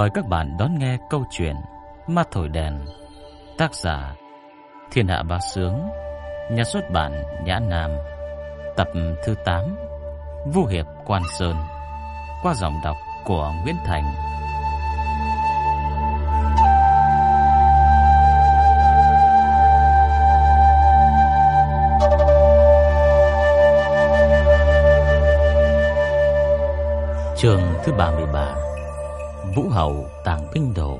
Mời các bạn đón nghe câu chuyện Ma Thổi Đèn, Tác giả Thiên Hạ Bá Sướng, Nhà xuất bản Nhã Nam, Tập thứ 8 Vũ Hiệp Quan Sơn, Qua giọng đọc của Nguyễn Thành. Trường thứ 33 Vũ hầu Tàng Binh Đồ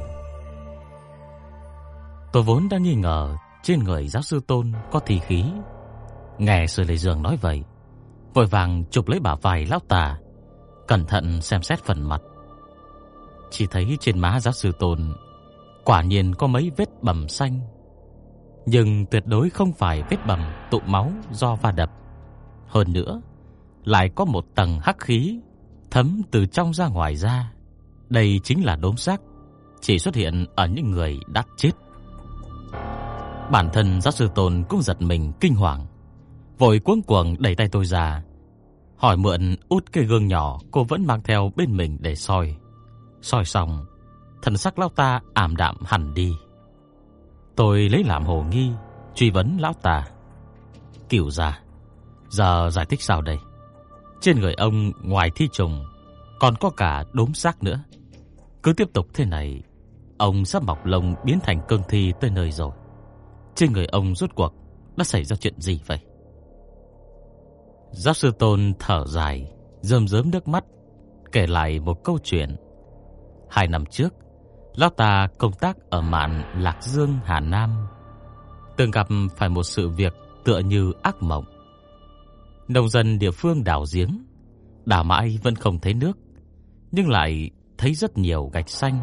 Tôi vốn đã nghi ngờ trên người giáo sư Tôn có thi khí. Nghe Sư Lê Dương nói vậy, vội vàng chụp lấy bả vai lão tà, cẩn thận xem xét phần mặt. Chỉ thấy trên má giáo sư Tôn quả nhiên có mấy vết bầm xanh, nhưng tuyệt đối không phải vết bầm tụ máu do va đập. Hơn nữa, lại có một tầng hắc khí thấm từ trong ra ngoài ra. Đây chính là đốm xác chỉ xuất hiện ở những người đã chết. Bản thân giáo sư Tôn cũng giật mình kinh hoàng, vội cuống cuồng đẩy tay tôi ra, hỏi mượn út cây gương nhỏ cô vẫn mang theo bên mình để soi. Soi xong, thần sắc lão ta ảm đạm hẳn đi. Tôi lấy làm hồ nghi, truy vấn lão ta. Kiểu già, giờ giải thích sao đây? Trên người ông ngoài thi trùng còn có cả đốm xác nữa. Cứ tiếp tục thế này, ông sắp mọc lông biến thành cương thi tới nơi rồi. Trên người ông rốt cuộc đã xảy ra chuyện gì vậy? Giáp sư Tôn thở dài, rơm rớm nước mắt, kể lại một câu chuyện. Hai năm trước, Lão ta công tác ở mạn Lạc Dương, Hà Nam. Từng gặp phải một sự việc tựa như ác mộng. Nông dân địa phương đào giếng, đào mãi vẫn không thấy nước, nhưng lại thấy rất nhiều gạch xanh.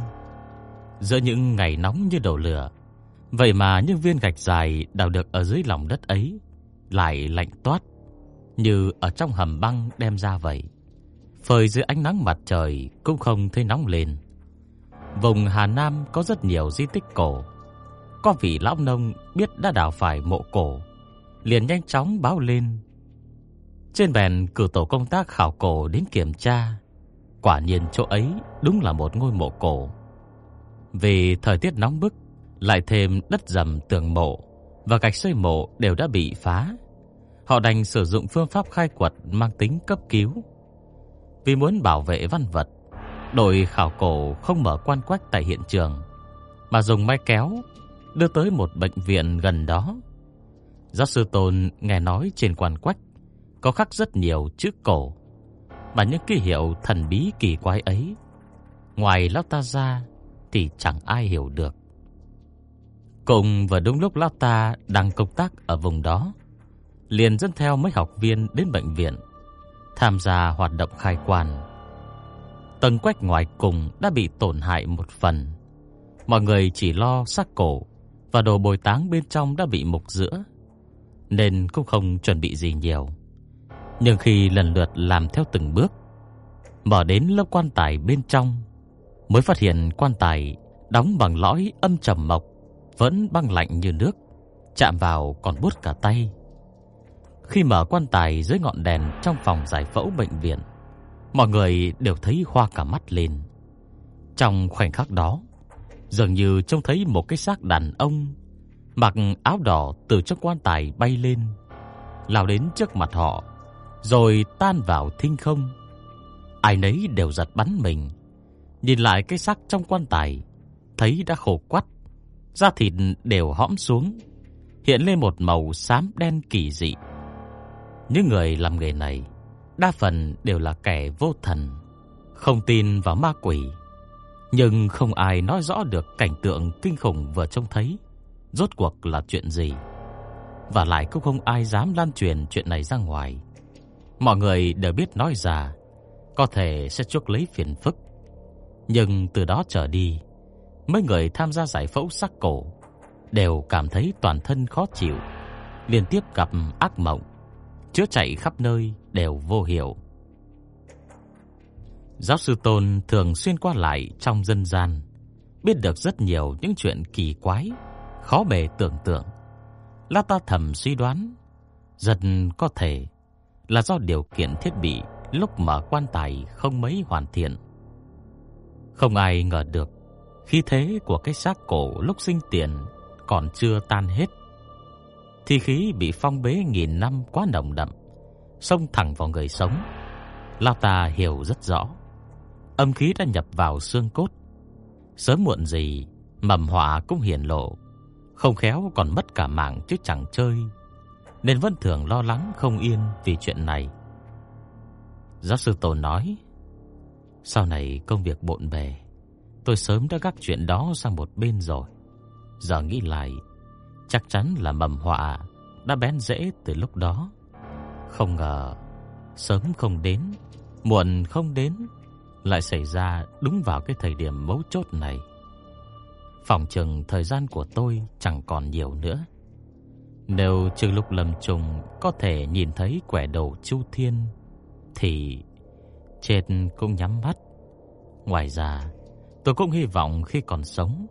Giữa những ngày nóng như đổ lửa, vậy mà những viên gạch dài đào được ở dưới lòng đất ấy lại lạnh toát như ở trong hầm băng đem ra vậy. Phơi dưới ánh nắng mặt trời cũng không thấy nóng lên. Vùng Hà Nam có rất nhiều di tích cổ. Có vị lão nông biết đã đào phải mộ cổ, liền nhanh chóng báo lên. Trên bèn cử tổ công tác khảo cổ đến kiểm tra. Quả nhiên chỗ ấy đúng là một ngôi mộ cổ. Vì thời tiết nóng bức, lại thêm đất dầm tường mộ và gạch xây mộ đều đã bị phá. Họ đành sử dụng phương pháp khai quật mang tính cấp cứu. Vì muốn bảo vệ văn vật, đội khảo cổ không mở quan quách tại hiện trường, mà dùng máy kéo đưa tới một bệnh viện gần đó. Giáo sư Tôn nghe nói trên quan quách có khắc rất nhiều chữ cổ, mà những ký hiệu thần bí kỳ quái ấy, ngoài lão ta ra thì chẳng ai hiểu được. Cùng vào đúng lúc lão ta đang công tác ở vùng đó, liền dẫn theo mấy học viên đến bệnh viện tham gia hoạt động khai quan. Tầng quách ngoài cùng đã bị tổn hại một phần. Mọi người chỉ lo xác cổ và đồ bồi táng bên trong đã bị mục giữa, nên cũng không chuẩn bị gì nhiều. Nhưng khi lần lượt làm theo từng bước, mở đến lớp quan tài bên trong, mới phát hiện quan tài đóng bằng lõi âm trầm mộc, vẫn băng lạnh như nước, chạm vào còn buốt cả tay. Khi mở quan tài dưới ngọn đèn trong phòng giải phẫu bệnh viện, mọi người đều thấy hoa cả mắt lên. Trong khoảnh khắc đó, dường như trông thấy một cái xác đàn ông mặc áo đỏ từ trong quan tài bay lên, lao đến trước mặt họ, rồi tan vào thinh không. Ai nấy đều giật bắn mình, nhìn lại cái xác trong quan tài, thấy đã khổ quắt, da thịt đều hõm xuống, hiện lên một màu xám đen kỳ dị. Những người làm nghề này đa phần đều là kẻ vô thần, không tin vào ma quỷ, nhưng không ai nói rõ được cảnh tượng kinh khủng vừa trông thấy rốt cuộc là chuyện gì. Và lại cũng không ai dám lan truyền chuyện này ra ngoài. Mọi người đều biết nói ra có thể sẽ chuốc lấy phiền phức. Nhưng từ đó trở đi, mấy người tham gia giải phẫu xác cổ đều cảm thấy toàn thân khó chịu, liên tiếp gặp ác mộng chữa chạy khắp nơi đều vô hiệu. Giáo sư Tôn thường xuyên qua lại trong dân gian, biết được rất nhiều những chuyện kỳ quái, khó bề tưởng tượng. La ta thầm suy đoán, dần có thể là do điều kiện thiết bị lúc mở quan tài không mấy hoàn thiện. Không ai ngờ được khi thế của cái xác cổ lúc sinh tiền Còn chưa tan hết. Thì khí bị phong bế nghìn năm quá nồng đậm, Xông thẳng vào người sống. Lao ta hiểu rất rõ, Âm khí đã nhập vào xương cốt. Sớm muộn gì, Mầm họa cũng hiển lộ, Không khéo còn mất cả mạng chứ chẳng chơi. Nên vẫn thường lo lắng không yên Vì chuyện này. Giáo sư Tổ nói, Sau này công việc bộn bề, Tôi sớm đã gác chuyện đó sang một bên rồi. Giờ nghĩ lại, Chắc chắn là mầm họa Đã bén rễ từ lúc đó. Không ngờ, Sớm không đến, Muộn không đến, Lại xảy ra đúng vào cái thời điểm mấu chốt này. Phòng trường thời gian của tôi chẳng còn nhiều nữa. Nếu trừ lúc lầm trùng Có thể nhìn thấy quẻ đầu chu thiên, Thì Chết cũng nhắm mắt. Ngoài ra, Tôi cũng hy vọng khi còn sống,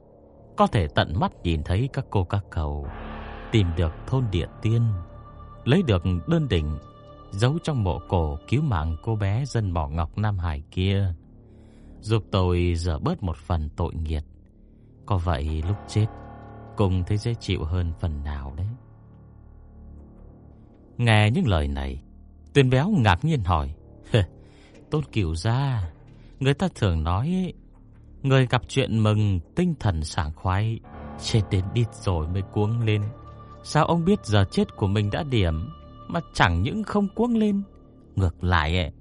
Có thể tận mắt nhìn thấy các cô các cậu, Tìm được thôn địa tiên, Lấy được đơn đỉnh Giấu trong mộ cổ cứu mạng cô bé dân mỏ ngọc Nam Hải kia. Giúp tôi dở bớt một phần tội nghiệt Có vậy lúc chết Cùng thấy dễ chịu hơn phần nào đấy. Nghe những lời này Tuyền béo ngạc nhiên hỏi Tôn cửu ra Người ta thường nói Người gặp chuyện mừng Tinh thần sảng khoái Chết đến đít rồi mới cuống lên. Sao ông biết giờ chết của mình đã điểm Mà chẳng những không cuống lên? Ngược lại ấy,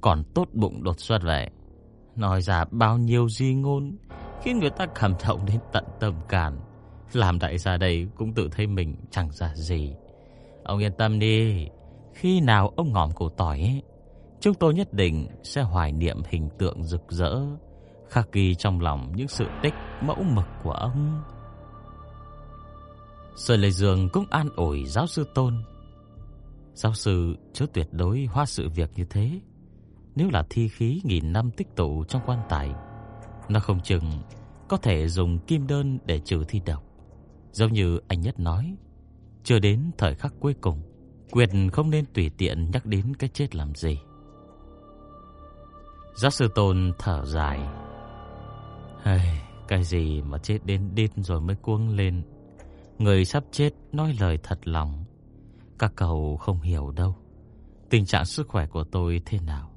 Còn tốt bụng đột xuất vậy. Nói ra bao nhiêu di ngôn Khiến người ta cảm động đến tận tâm can. Làm đại gia đây Cũng tự thấy mình chẳng ra gì. Ông yên tâm đi. Khi nào ông ngỏm củ tỏi ấy, Chúng tôi nhất định sẽ hoài niệm hình tượng rực rỡ Khắc ghi trong lòng những sự tích mẫu mực của ông. Sở Lệ Dương cũng an ủi giáo sư Tôn. Giáo sư chớ tuyệt đối hoa sự việc như thế. Nếu là thi khí nghìn năm tích tụ trong quan tài Nó không chừng Có thể dùng kim đơn để trừ thi độc. Giống như anh Nhất nói chưa đến thời khắc cuối cùng Quyền không nên tùy tiện nhắc đến cái chết làm gì. Giác sư Tôn thở dài. Hey, Cái gì mà chết đến đít rồi mới cuống lên. Người sắp chết nói lời thật lòng. Các cậu không hiểu đâu. Tình trạng sức khỏe của tôi thế nào?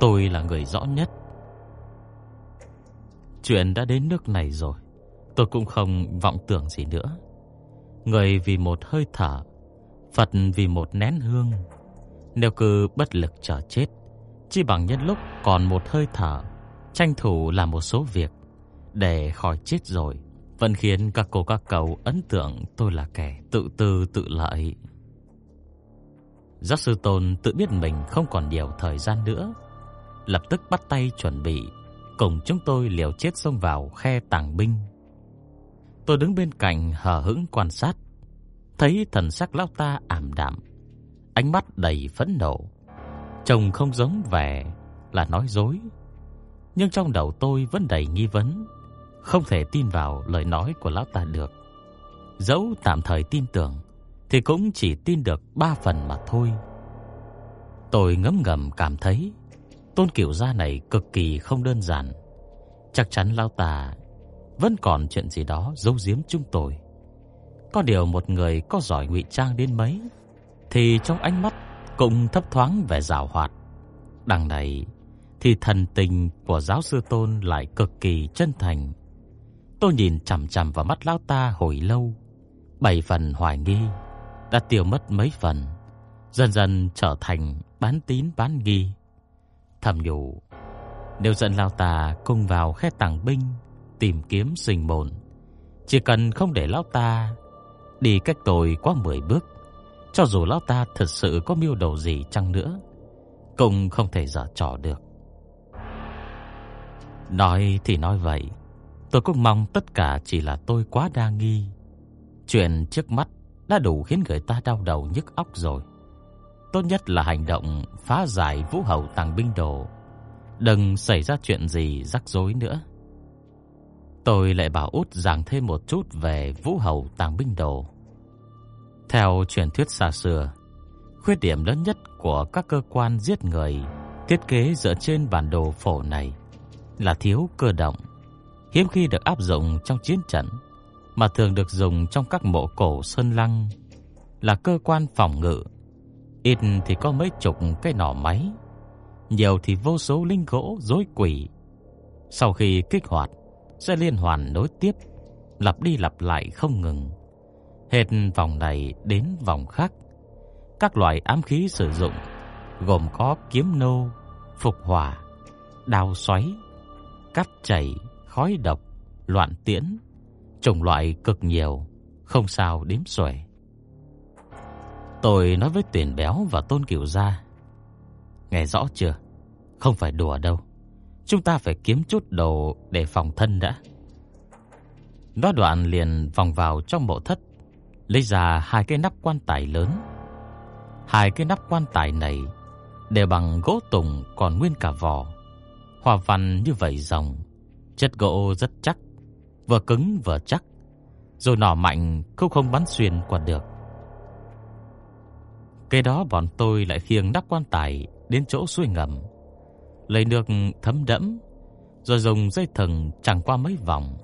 Tôi là người rõ nhất. Chuyện đã đến nước này rồi. Tôi cũng không vọng tưởng gì nữa. Người vì một hơi thở, Phật vì một nén hương. Nếu cứ bất lực chờ chết Chỉ bằng nhân lúc còn một hơi thở, Tranh thủ làm một số việc Để khỏi chết rồi, Vẫn khiến các cô các cậu ấn tượng tôi là kẻ tự tư tự lợi. Giáo sư Tôn tự biết mình không còn nhiều thời gian nữa, Lập tức bắt tay chuẩn bị, Cùng chúng tôi liều chết xông vào khe tàng binh. Tôi đứng bên cạnh hờ hững quan sát. Thấy thần sắc lão ta ảm đạm, Ánh mắt đầy phẫn nộ. Trông không giống vẻ là nói dối, Nhưng trong đầu tôi vẫn đầy nghi vấn, Không thể tin vào lời nói của lão ta được. Dẫu tạm thời tin tưởng, Thì cũng chỉ tin được ba phần mà thôi. Tôi ngấm ngầm cảm thấy, Tôn Cửu gia này cực kỳ không đơn giản. Chắc chắn lão ta vẫn còn chuyện gì đó giấu giếm chúng tôi. Có điều một người có giỏi ngụy trang đến mấy, Thì trong ánh mắt Cũng thấp thoáng vẻ giảo hoạt. Đằng này Thì thần tình của giáo sư Tôn Lại cực kỳ chân thành. Tôi nhìn chằm chằm vào mắt lão ta hồi lâu, Bảy phần hoài nghi, Đã tiêu mất mấy phần, Dần dần trở thành bán tín bán nghi. Thầm nhủ, Nếu dẫn lão ta cùng vào khe tàng binh Tìm kiếm sinh mồn. Chỉ cần không để lão ta Đi cách tôi quá 10 bước, Cho dù lão ta thật sự có mưu đồ gì chăng nữa, Cũng không thể giả trò được. Nói thì nói vậy, Tôi cũng mong tất cả chỉ là tôi quá đa nghi. Chuyện trước mắt đã đủ khiến người ta đau đầu nhức óc rồi. Tốt nhất là hành động phá giải vũ hầu tàng binh đồ. Đừng xảy ra chuyện gì rắc rối nữa. Tôi lại bảo út giảng thêm một chút về vũ hầu tàng binh đồ. Theo truyền thuyết xa xưa, khuyết điểm lớn nhất của các cơ quan giết người thiết kế dựa trên bản đồ phổ này là thiếu cơ động, hiếm khi được áp dụng trong chiến trận, mà thường được dùng trong các mộ cổ sơn lăng, là cơ quan phòng ngự. Ít thì có mấy chục cái nỏ máy, nhiều thì vô số linh gỗ rối quỷ. Sau khi kích hoạt, sẽ liên hoàn nối tiếp, lặp đi lặp lại không ngừng. Hết vòng này đến vòng khác. Các loại ám khí sử dụng gồm có kiếm nô, phục hỏa, đao xoáy, cắt chảy, khói độc, loạn tiễn, chủng loại cực nhiều, không sao đếm xuể. Tôi nói với Tiền Béo và Tôn Cửu Gia, nghe rõ chưa? Không phải đùa đâu. Chúng ta phải kiếm chút đồ để phòng thân đã. Nói đoạn liền vòng vào trong mộ thất, lấy ra hai cái nắp quan tài lớn. Hai cái nắp quan tài này đều bằng gỗ tùng còn nguyên cả vỏ. Hòa văn như vậy rồng, chất gỗ rất chắc, vừa cứng vừa chắc, rồi nỏ mạnh không không bắn xuyên qua được. Kế đó bọn tôi lại khiêng nắp quan tài đến chỗ suối ngầm, lấy nước thấm đẫm, rồi dùng dây thừng chẳng qua mấy vòng.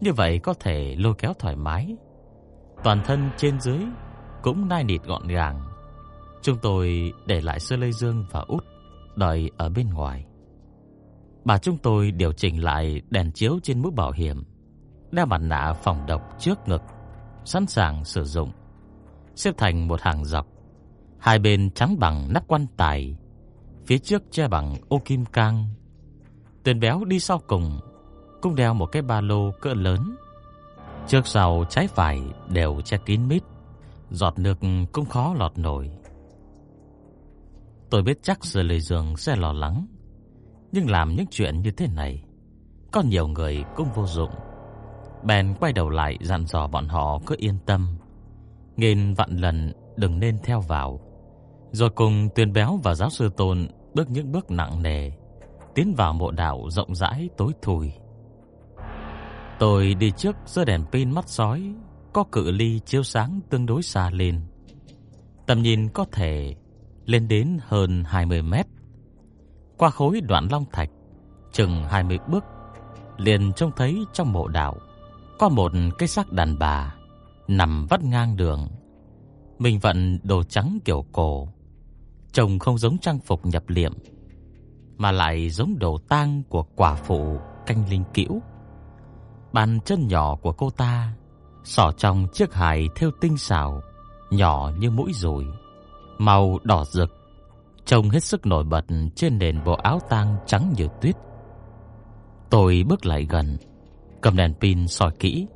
Như vậy có thể lôi kéo thoải mái. Toàn thân trên dưới cũng nai nịt gọn gàng. Chúng tôi để lại Sơ Lê Dương và Út đợi ở bên ngoài. Bà chúng tôi điều chỉnh lại đèn chiếu trên mũ bảo hiểm, đeo mặt nạ phòng độc trước ngực, sẵn sàng sử dụng. Xếp thành một hàng dọc, hai bên trắng bằng nắp quan tài, phía trước che bằng ô kim cang. tên béo đi sau cùng, cũng đeo một cái ba lô cỡ lớn. Trước sau trái phải đều che kín mít, giọt nước cũng khó lọt nổi. Tôi biết chắc giờ lời giường sẽ lo lắng, nhưng làm những chuyện như thế này, có nhiều người cũng vô dụng. Bèn quay đầu lại dặn dò bọn họ cứ yên tâm, nghìn vạn lần đừng nên theo vào. Rồi cùng Tuyền Béo và giáo sư Tôn bước những bước nặng nề, tiến vào mộ đạo rộng rãi tối thui. Tôi đi trước dưới đèn pin mắt sói, có cự ly chiếu sáng tương đối xa lên. Tầm nhìn có thể lên đến hơn 20 mét. Qua khối đoạn long thạch, chừng 20 bước, liền trông thấy trong mộ đạo có một cái xác đàn bà nằm vắt ngang đường. Mình vận đồ trắng kiểu cổ, trông không giống trang phục nhập liệm, mà lại giống đồ tang của quả phụ canh linh cữu. Bàn chân nhỏ của cô ta xỏ trong chiếc hài thêu tinh xảo, nhỏ như mũi rồi, màu đỏ rực, trông hết sức nổi bật trên nền bộ áo tang trắng như tuyết. Tôi bước lại gần, cầm đèn pin soi kỹ,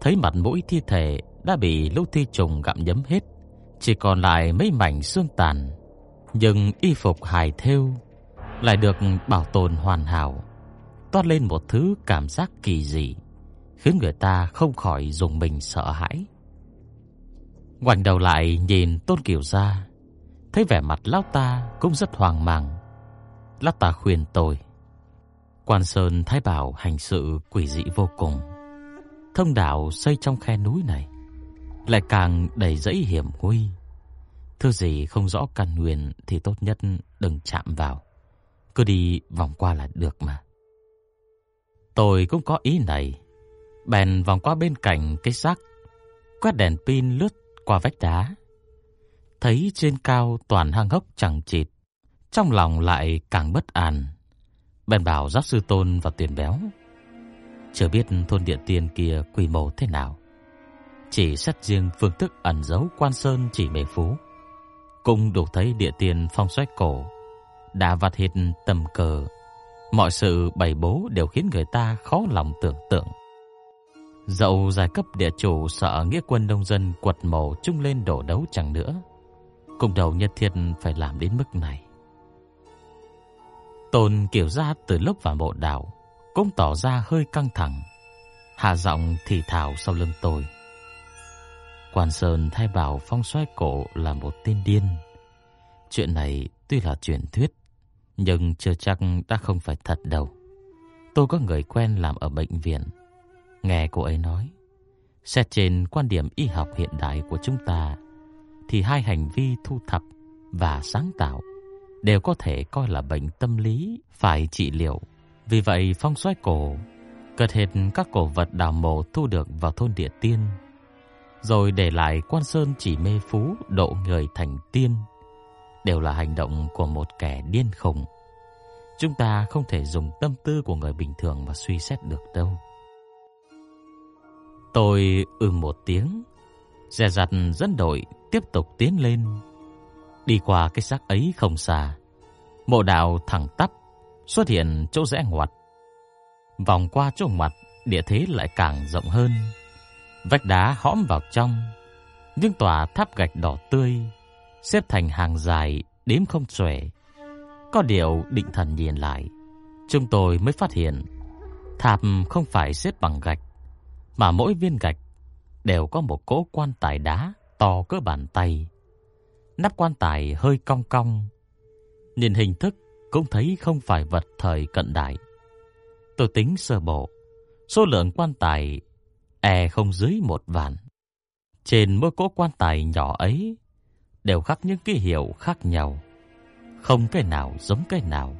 thấy mặt mũi thi thể đã bị lũ thi trùng gặm nhấm hết, chỉ còn lại mấy mảnh xương tàn, nhưng y phục hài thêu lại được bảo tồn hoàn hảo, toát lên một thứ cảm giác kỳ dị, khiến người ta không khỏi dùng mình sợ hãi. Ngoảnh đầu lại nhìn Tôn Kiều gia, thấy vẻ mặt lão ta cũng rất hoang mang. Lão ta khuyên tôi, Quan Sơn Thái Bảo hành sự quỷ dị vô cùng. Thông đạo xây trong khe núi này lại càng đầy rẫy hiểm nguy. Thứ gì không rõ căn nguyên thì tốt nhất đừng chạm vào. Cứ đi vòng qua là được mà. Tôi cũng có ý này. Bèn vòng qua bên cạnh cái xác, quét đèn pin lướt qua vách đá. Thấy trên cao toàn hang hốc chẳng chịt, trong lòng lại càng bất an. Bèn bảo giáo sư Tôn và Tiền Béo. Chưa biết thôn địa tiền kia quy mô thế nào. Chỉ xét riêng phương thức ẩn giấu quan sơn chỉ mê phú. Cũng đủ thấy địa tiền phong xoách cổ. Đã vặt hết tầm cờ. Mọi sự bày bố đều khiến người ta khó lòng tưởng tượng. Dẫu giai cấp địa chủ sợ nghĩa quân nông dân quật mổ chung lên đổ đấu chẳng nữa. Cùng đầu nhất thiết phải làm đến mức này. Tôn kiểu ra từ lúc vào mộ đạo cũng tỏ ra hơi căng thẳng. Hạ giọng thì thào sau lưng tôi. Quan Sơn thay bảo phong xoay cổ là một tên điên. Chuyện này tuy là truyền thuyết, nhưng chưa chắc đã không phải thật đâu. Tôi có người quen làm ở bệnh viện. Nghe cô ấy nói, xét trên quan điểm y học hiện đại của chúng ta, thì hai hành vi thu thập và sáng tạo đều có thể coi là bệnh tâm lý phải trị liệu. Vì vậy phong xoay cổ cất hết các cổ vật đào mộ thu được vào thôn địa tiên, rồi để lại quan sơn chỉ mê phú độ người thành tiên, đều là hành động của một kẻ điên khùng. Chúng ta không thể dùng tâm tư của người bình thường mà suy xét được đâu. Tôi ừ một tiếng, dè dặt dẫn đội tiếp tục tiến lên. Đi qua cái xác ấy không xa, mộ đạo thẳng tắp xuất hiện chỗ rẽ ngoặt. Vòng qua chỗ mặt, địa thế lại càng rộng hơn. Vách đá hõm vào trong, những tòa tháp gạch đỏ tươi xếp thành hàng dài đếm không xuể. Có điều định thần nhìn lại, chúng tôi mới phát hiện tháp không phải xếp bằng gạch, mà mỗi viên gạch đều có một cỗ quan tài đá to cỡ bàn tay. Nắp quan tài hơi cong cong, nhìn hình thức cũng thấy không phải vật thời cận đại. Tôi tính sơ bộ, số lượng quan tài e không dưới một vạn. Trên mỗi cỗ quan tài nhỏ ấy đều khắc những ký hiệu khác nhau, không cái nào giống cái nào.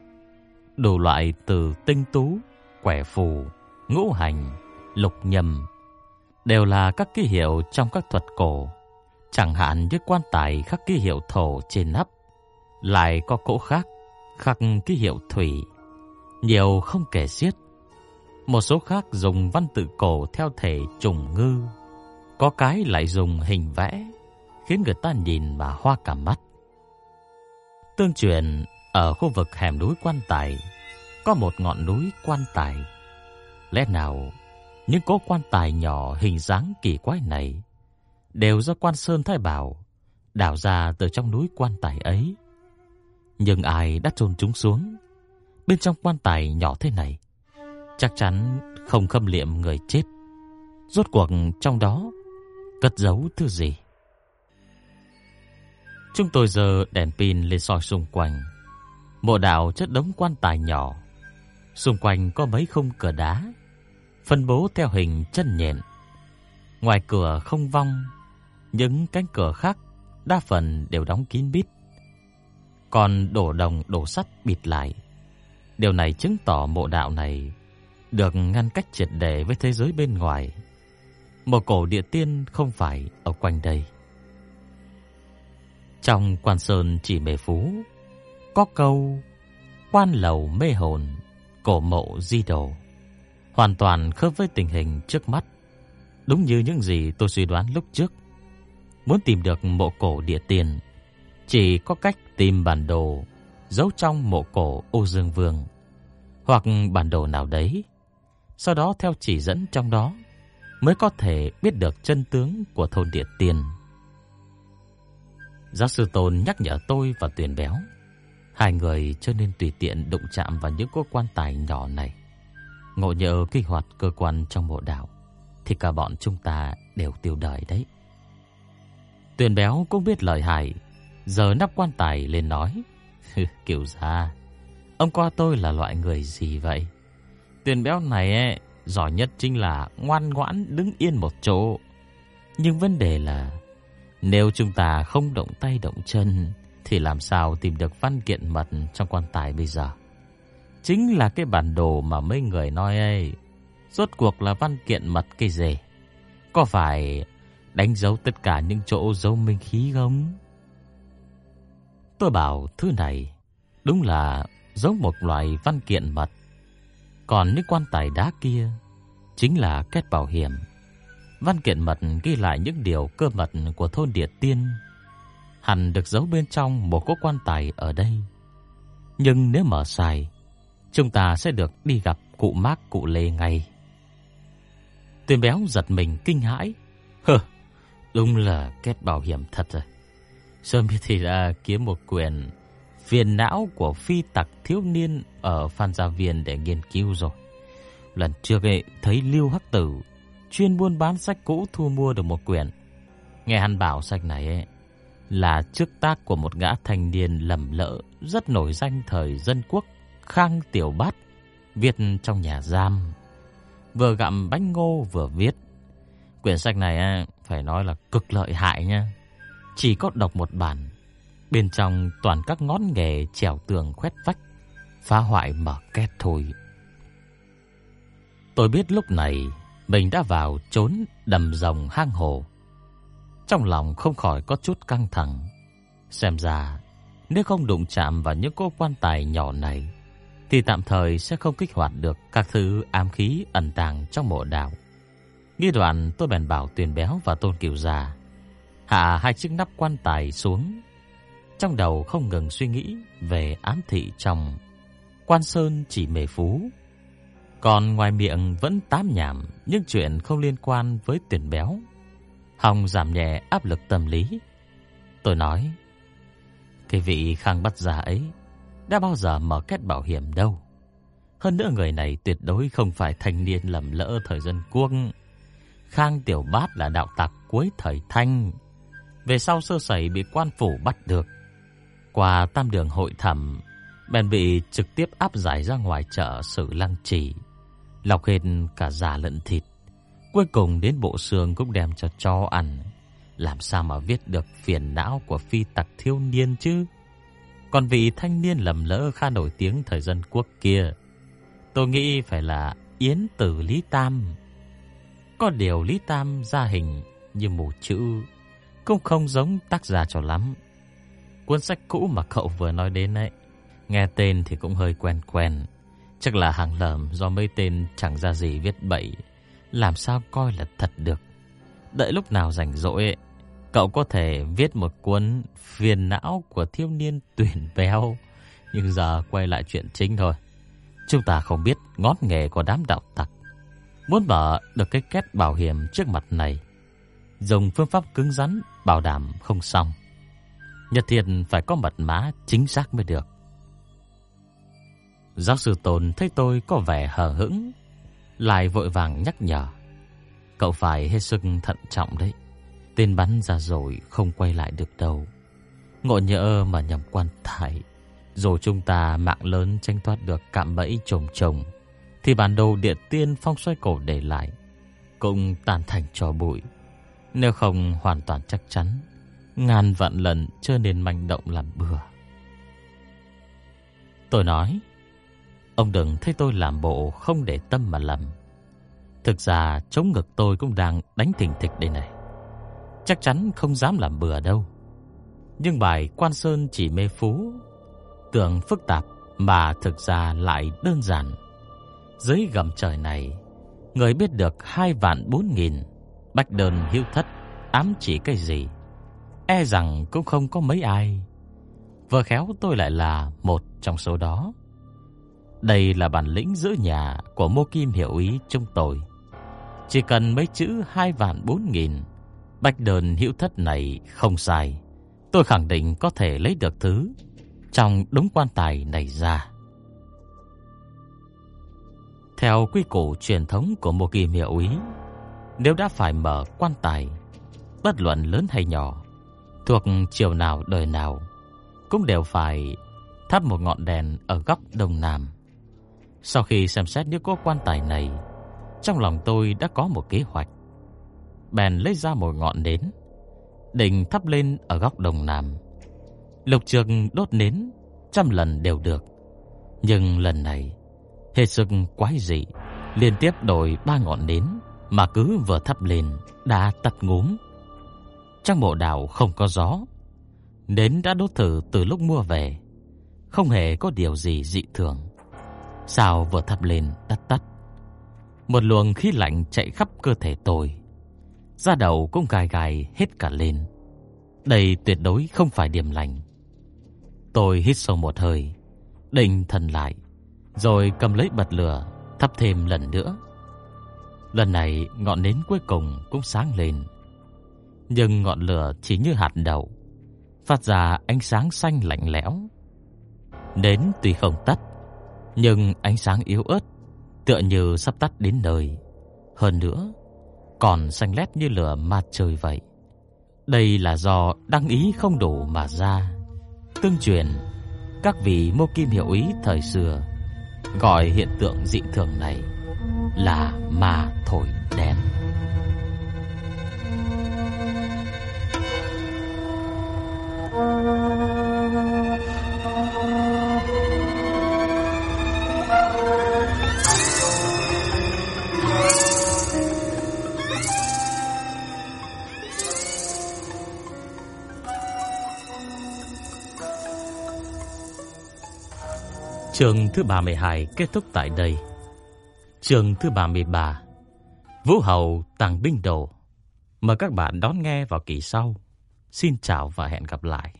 Đủ loại từ tinh tú, quẻ phù, ngũ hành, lục nhầm đều là các ký hiệu trong các thuật cổ. Chẳng hạn như quan tài khắc ký hiệu thổ trên nắp, lại có cỗ khác khắc ký hiệu thủy, nhiều không kể xiết. Một số khác dùng văn tự cổ theo thể trùng ngư, có cái lại dùng hình vẽ, khiến người ta nhìn mà hoa cả mắt. Tương truyền ở khu vực hẻm núi Quan Tài có một ngọn núi Quan Tài. Lẽ nào những cố quan tài nhỏ hình dáng kỳ quái này đều do Quan Sơn Thái Bảo đào ra từ trong núi Quan Tài ấy. Nhưng ai đã chôn chúng xuống bên trong quan tài nhỏ thế này? Chắc chắn không khâm liệm người chết. Rốt cuộc trong đó cất giấu thứ gì? Chúng tôi giờ đèn pin lên soi xung quanh. Mộ đạo chất đống quan tài nhỏ. Xung quanh có mấy khung cửa đá, phân bố theo hình chân nhện. Ngoài cửa không vong, những cánh cửa khác đa phần đều đóng kín bít. Còn đổ đồng đổ sắt bịt lại. Điều này chứng tỏ mộ đạo này được ngăn cách triệt để với thế giới bên ngoài. Một cổ địa tiên không phải ở quanh đây. Trong quan sơn chỉ mê phú, có câu quan lầu mê hồn, cổ mộ di đồ. Hoàn toàn khớp với tình hình trước mắt. Đúng như những gì tôi suy đoán lúc trước. Muốn tìm được mộ cổ địa tiên, chỉ có cách tìm bản đồ giấu trong mộ cổ Ô Dương Vương hoặc bản đồ nào đấy. Sau đó theo chỉ dẫn trong đó mới có thể biết được chân tướng của thôn địa tiên. Giáo sư Tôn nhắc nhở tôi và Tuyền Béo, hai người chưa nên tùy tiện đụng chạm vào những cố quan tài nhỏ này. Ngộ nhờ kích hoạt cơ quan trong mộ đạo thì cả bọn chúng ta đều tiêu đời đấy. Tuyền Béo cũng biết lời hại, giờ nắp quan tài lên nói, kiểu ra, ông qua tôi là loại người gì vậy? Tuyền Béo này ấy, giỏi nhất chính là ngoan ngoãn đứng yên một chỗ. Nhưng vấn đề là nếu chúng ta không động tay động chân thì làm sao tìm được văn kiện mật trong quan tài bây giờ? Chính là cái bản đồ mà mấy người nói ấy. Rốt cuộc là văn kiện mật cái gì? Có phải đánh dấu tất cả những chỗ dấu minh khí không? Tôi bảo thứ này đúng là giống một loại văn kiện mật. Còn những quan tài đá kia chính là kết bảo hiểm. Văn kiện mật ghi lại những điều cơ mật của thôn Địa Tiên, hẳn được giấu bên trong một cố quan tài ở đây. Nhưng nếu mở xài chúng ta sẽ được đi gặp cụ Mác cụ Lê ngay. Tuyên béo giật mình kinh hãi. Hơ, đúng là kết bảo hiểm thật rồi. Sớm biết thì ra kiếm một quyền phiền não của phi tặc thiếu niên ở Phan Gia Viên để nghiên cứu rồi. Lần trước ấy, thấy Lưu Hắc Tử chuyên buôn bán sách cũ thu mua được một quyển. Nghe hắn bảo sách này ấy, là trước tác của một gã thanh niên lầm lỡ rất nổi danh thời dân quốc Khang Tiểu Bát viết trong nhà giam. Vừa gặm bánh ngô vừa viết. Quyển sách này ấy, phải nói là cực lợi hại nha. Chỉ có đọc một bản, bên trong toàn các ngón nghề trèo tường khoét vách, phá hoại mở két thôi. Tôi biết lúc này mình đã vào trốn đầm rồng hang hồ. Trong lòng không khỏi có chút căng thẳng. Xem ra, nếu không đụng chạm vào những cô quan tài nhỏ này, thì tạm thời sẽ không kích hoạt được các thứ ám khí ẩn tàng trong mộ đạo. Nghi đoạn tôi bèn bảo Tuyền Béo và Tôn Kiều Già hạ hai chiếc nắp quan tài xuống. Trong đầu không ngừng suy nghĩ về ám thị trong Quan Sơn chỉ mề phú. Còn ngoài miệng vẫn tám nhảm những chuyện không liên quan với tiền Béo. Hồng giảm nhẹ áp lực tâm lý. Tôi nói, cái vị khang bắt già ấy đã bao giờ mở kết bảo hiểm đâu. Hơn nữa người này tuyệt đối không phải thanh niên lầm lỡ thời dân quốc. Khang Tiểu Bát là đạo tặc cuối thời Thanh. Về sau sơ sẩy bị quan phủ bắt được. Qua tam đường hội thẩm, bèn bị trực tiếp áp giải ra ngoài chợ xử lăng trì. Lọc hết cả già lẫn thịt. Cuối cùng đến bộ xương cũng đem cho cho ăn. Làm sao mà viết được phiền não của phi tặc thiếu niên chứ? Còn vị thanh niên lầm lỡ khá nổi tiếng thời dân quốc kia, tôi nghĩ phải là Yến Tử Lý Tam. Có điều Lý Tam ra hình như mù chữ, cũng không giống tác giả cho lắm. Cuốn sách cũ mà cậu vừa nói đến ấy, nghe tên thì cũng hơi quen quen. Chắc là hàng lầm do mấy tên chẳng ra gì viết bậy, làm sao coi là thật được. Đợi lúc nào rảnh rỗi cậu có thể viết một cuốn phiền não của thiếu niên tuyển béo. Nhưng giờ quay lại chuyện chính thôi. Chúng ta không biết ngón nghề của đám đạo tặc. Muốn mở được cái kết bảo hiểm trước mặt này, dùng phương pháp cứng rắn bảo đảm không xong. Nhật thiện phải có mật mã chính xác mới được. Giáo sư Tôn thấy tôi có vẻ hờ hững, lại vội vàng nhắc nhở. Cậu phải hết sức thận trọng đấy. Tên bắn ra rồi không quay lại được đâu. Ngộ nhỡ mà nhầm quan thải. rồi chúng ta mạng lớn tranh thoát được cạm bẫy trồng trồng, thì bản đồ địa tiên phong xoay cổ để lại cũng tàn thành trò bụi. Nếu không hoàn toàn chắc chắn, ngàn vạn lần chưa nên manh động làm bừa. Tôi nói, ông đừng thấy tôi làm bộ không để tâm mà lầm. Thực ra chống ngực tôi cũng đang đánh thình thịch đây này. Chắc chắn không dám làm bừa đâu. Nhưng bài Quan Sơn chỉ mê phú, tưởng phức tạp mà thực ra lại đơn giản. Dưới gầm trời này, người biết được hai vạn bốn nghìn bách đơn hiếu thất ám chỉ cái gì, e rằng cũng không có mấy ai. Vừa khéo tôi lại là một trong số đó. Đây là bản lĩnh giữ nhà của Mô Kim hiểu ý trong tôi. Chỉ cần mấy chữ hai vạn bốn nghìn, Bạch đơn hữu thất này không sai. Tôi khẳng định có thể lấy được thứ trong đống quan tài này ra. Theo quy củ truyền thống của Mô Kim Hiểu ý, nếu đã phải mở quan tài, bất luận lớn hay nhỏ, thuộc chiều nào đời nào, cũng đều phải thắp một ngọn đèn ở góc đông nam. Sau khi xem xét những cố quan tài này, trong lòng tôi đã có một kế hoạch. Bèn lấy ra một ngọn nến, định thắp lên ở góc đông nam. Lục Trường đốt nến trăm lần đều được, nhưng lần này hết sức quái dị, liên tiếp đổi ba ngọn nến mà cứ vừa thắp lên đã tắt ngúm. Trong mộ đảo không có gió, nến đã đốt thử từ lúc mua về, không hề có điều gì dị thường. Sao vừa thắp lên tắt tắt. Một luồng khí lạnh chạy khắp cơ thể tôi. Da đầu cũng gai gai hết cả lên. Đây tuyệt đối không phải điểm lành. Tôi hít sâu một hơi, định thần lại, rồi cầm lấy bật lửa, thắp thêm lần nữa. Lần này ngọn nến cuối cùng cũng sáng lên. Nhưng ngọn lửa chỉ như hạt đậu, phát ra ánh sáng xanh lạnh lẽo. Nến tuy không tắt, nhưng ánh sáng yếu ớt, tựa như sắp tắt đến nơi. Hơn nữa, còn xanh lét như lửa mặt trời vậy. Đây là do đăng ý không đủ mà ra. Tương truyền, các vị mô kim hiệu ý thời xưa gọi hiện tượng dị thường này là ma thổi đèn. Chương thứ 32 kết thúc tại đây. Chương thứ 33 Vũ Hầu Tàng Binh Đồ Mời các bạn đón nghe vào kỳ sau. Xin chào và hẹn gặp lại.